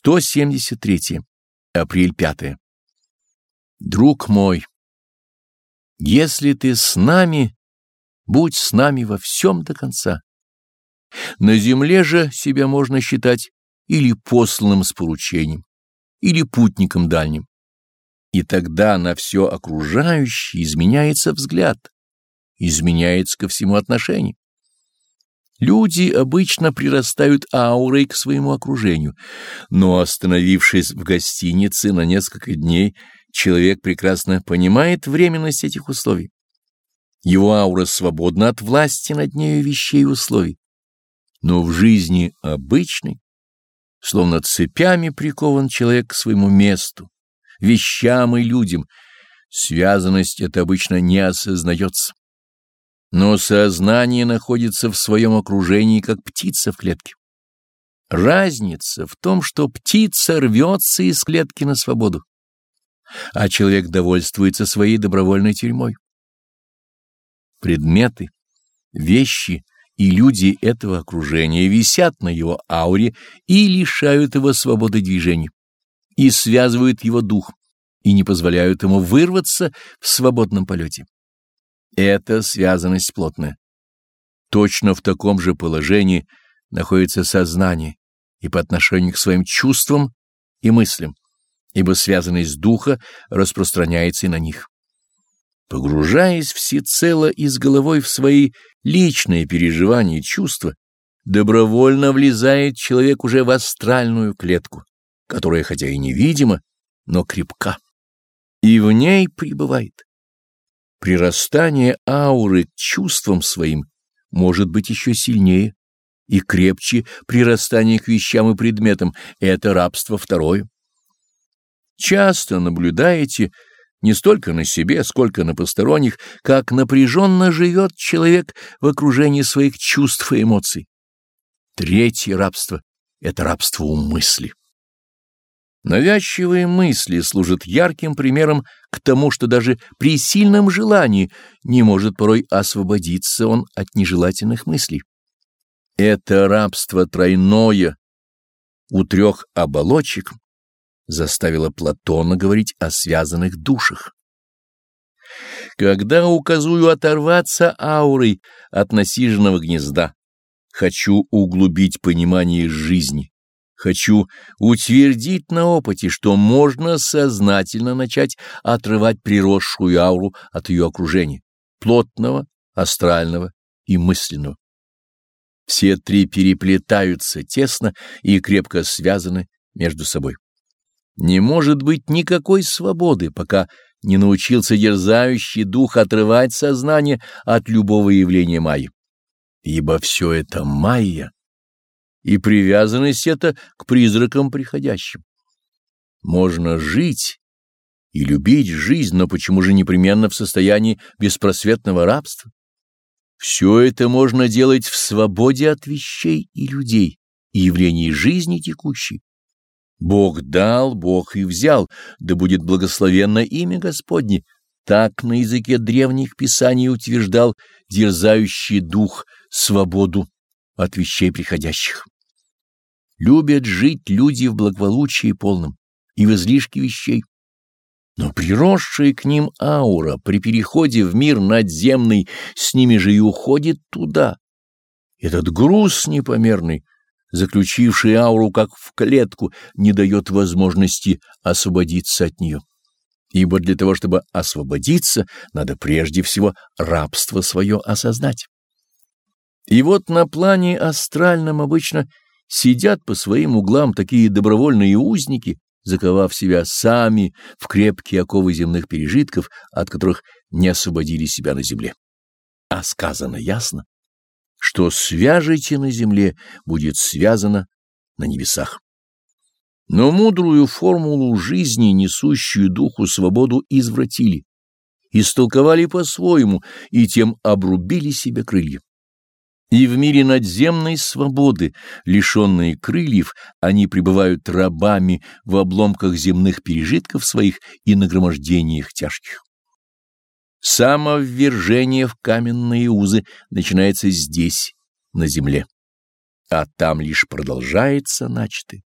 173. Апрель 5. Друг мой, если ты с нами, будь с нами во всем до конца. На земле же себя можно считать или посланным с поручением, или путником дальним. И тогда на все окружающее изменяется взгляд, изменяется ко всему отношение. Люди обычно прирастают аурой к своему окружению, но остановившись в гостинице на несколько дней, человек прекрасно понимает временность этих условий. Его аура свободна от власти над нею вещей и условий. Но в жизни обычной, словно цепями прикован человек к своему месту, вещам и людям, связанность эта обычно не осознается. Но сознание находится в своем окружении, как птица в клетке. Разница в том, что птица рвется из клетки на свободу, а человек довольствуется своей добровольной тюрьмой. Предметы, вещи и люди этого окружения висят на его ауре и лишают его свободы движения, и связывают его дух, и не позволяют ему вырваться в свободном полете. Это связанность плотная. Точно в таком же положении находится сознание и по отношению к своим чувствам и мыслям, ибо связанность духа распространяется и на них. Погружаясь всецело и с головой в свои личные переживания и чувства, добровольно влезает человек уже в астральную клетку, которая хотя и невидима, но крепка, и в ней пребывает. Прирастание ауры к чувствам своим может быть еще сильнее и крепче прирастание к вещам и предметам — это рабство второе. Часто наблюдаете не столько на себе, сколько на посторонних, как напряженно живет человек в окружении своих чувств и эмоций. Третье рабство — это рабство у мысли. Навязчивые мысли служат ярким примером к тому, что даже при сильном желании не может порой освободиться он от нежелательных мыслей. Это рабство тройное у трех оболочек заставило Платона говорить о связанных душах. Когда указую оторваться аурой от насиженного гнезда, хочу углубить понимание жизни, Хочу утвердить на опыте, что можно сознательно начать отрывать приросшую ауру от ее окружения, плотного, астрального и мысленного. Все три переплетаются тесно и крепко связаны между собой. Не может быть никакой свободы, пока не научился дерзающий дух отрывать сознание от любого явления майи. Ибо все это майя и привязанность эта к призракам приходящим. Можно жить и любить жизнь, но почему же непременно в состоянии беспросветного рабства? Все это можно делать в свободе от вещей и людей и явлений жизни текущей. Бог дал, Бог и взял, да будет благословенно имя Господне. Так на языке древних писаний утверждал дерзающий дух свободу от вещей приходящих. Любят жить люди в благополучии полном и в излишке вещей. Но приросшая к ним аура при переходе в мир надземный с ними же и уходит туда. Этот груз непомерный, заключивший ауру как в клетку, не дает возможности освободиться от нее. Ибо для того, чтобы освободиться, надо прежде всего рабство свое осознать. И вот на плане астральном обычно сидят по своим углам такие добровольные узники, заковав себя сами в крепкие оковы земных пережитков, от которых не освободили себя на земле. А сказано ясно, что свяжете на земле, будет связано на небесах. Но мудрую формулу жизни, несущую духу свободу, извратили, истолковали по-своему и тем обрубили себе крылья. И в мире надземной свободы, лишенные крыльев, они пребывают рабами в обломках земных пережитков своих и нагромождениях тяжких. Самоввержение в каменные узы начинается здесь, на земле, а там лишь продолжается начатый.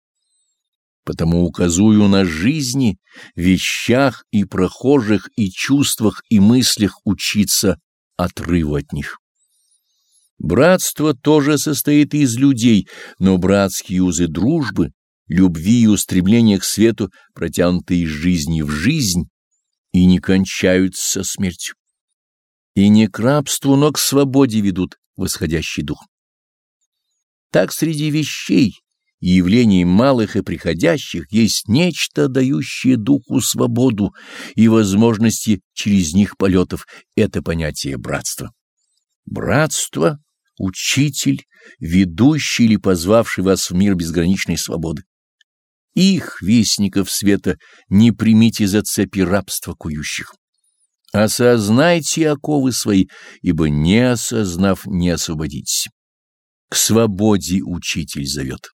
Потому указую на жизни, вещах и прохожих, и чувствах, и мыслях учиться отрыву от них. Братство тоже состоит из людей, но братские узы дружбы, любви и устремления к свету протянуты из жизни в жизнь и не кончаются смертью. И не к рабству, но к свободе ведут восходящий дух. Так среди вещей и явлений малых и приходящих есть нечто, дающее духу свободу и возможности через них полетов. Это понятие братства. Братство — учитель, ведущий или позвавший вас в мир безграничной свободы. Их, вестников света, не примите за цепи рабства кующих. Осознайте оковы свои, ибо не осознав, не освободитесь. К свободе учитель зовет.